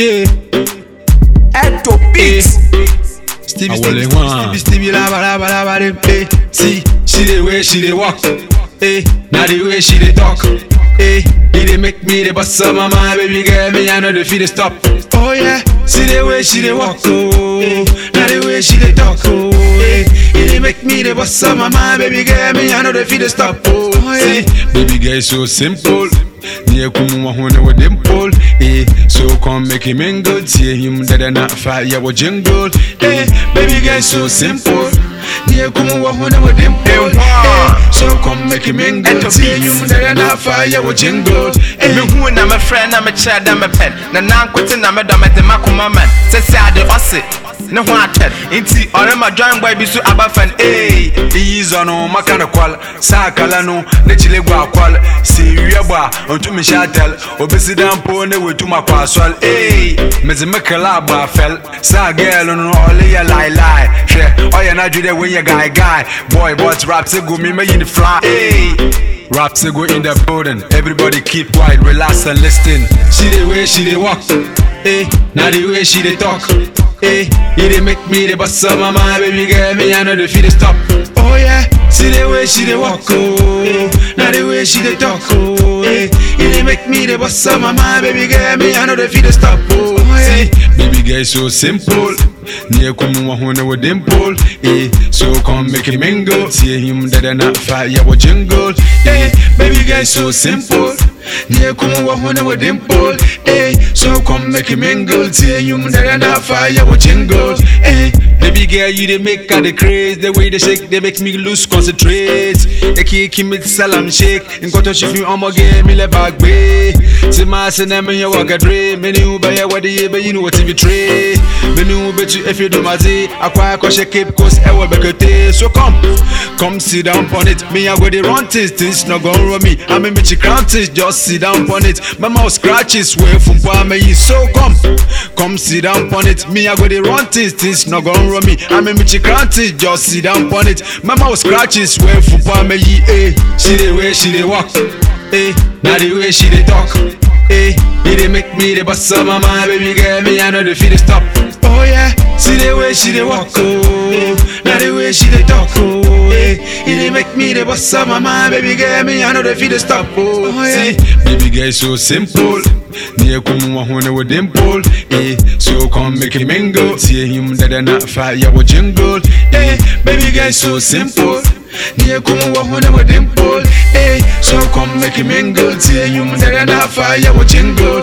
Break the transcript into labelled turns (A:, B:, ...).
A: Yeah.
B: Beats.
A: Stevie, Stevie, Stevie,
C: want.
A: Stevie, lava, lava, lava, dem. Eh. See, she the way she dey walk. Eh. Now the way she dey talk. Eh. It dey make me dey bust up my mind, baby girl. Me I know the feel stop. Oh yeah. See the way she dey walk. Oh. Now the way she dey talk. Oh. Eh. It dey make me dey bust up my mind, baby girl. Me I know the feel stop. Oh. yeah.
C: Baby girl so simple. Near kumu wahone with dimple. Eh, so come make him mingle. See him that are not fire with jingle.
A: Eh, baby girl so simple. Niye kumu wa huna wa dimple. Eh, so come make him mingle. See you that na fire with jingle. Eh,
B: Me na me frɛ na me kyerɛ dɛ me pɛn na nankote na me dɔ me de makoma mɛn sɛsɛ ade ɔse ne ho atɛn nti ɔrema join boy bi so aba fɛn ee
C: Iyizo no makana kwal. Sakala no ne chile gwa kwal si wieba ontu mi shatel obesi dampo ne wetu makwa swal eh mezi mekala ba fel sa girl no ole ya lie lie hwe oya na jude when you guy guy. Boy but rap se go mi me in the fly eh Rap go in the building. Everybody keep quiet relax and listen.
A: She the way she dey walk. Eh, now the way she dey talk. Eh, it dey make me dey bust of my mind, baby girl. Me I know the feel stop. Oh yeah, see the way she dey walk. Oh, now the way she dey talk. Oh, eh, it dey make me dey bust of my mind, baby girl. Me I know the feel stop. Oh, yeah.
C: Baby girl so simple. Near kumu wahone with dimple. Eh, so come make him mingle. See him that are not fire with jingle.
A: Eh, baby girl so simple. Niye kumu wa huna wa dimple. Eh, so come make him mingle. See you that na fire with jingle. Eh,
C: Baby girl, you they make her the craze. The way they shake, they make me lose concentrate. They keep me salam shake. In koto shifi omo game, me le back way. See my I'm in your walk a dre. Many who buy what the but you know what TV tray. Many who bet you if you do my Z. Acquire koshe cape coast, I will back a So come, come sit down on it. Me, I go the run things, things not gonna run me. I'm in bitchy crown things, just sit down on it. My mouth scratches, way from me. So come, come sit down on it. Me, I go the run things, things not gonna run me. I'm bitchy crown things, just sit down on it. My mouth scratches, way from me. Eh,
A: see the way she dey walk. Eh, now the way she dey talk. Eh, it dey make me dey bust up my mind, baby girl. Me I know the feel stop. Oh yeah, see the way she dey walk. Oh, now the way she dey talk. Oh, eh, it make me the boss of my mind, baby girl. Me I know the feel dey stop. Oh, yeah.
C: See, baby girl so simple. Near kumu wahone with dimple. Eh, so come make him mingle. See him that are not fire with jingle.
A: Eh, baby girl so simple. Niye kumu wa huna wa dimple. Eh, so come make him mingle. See him that na fire with jingle.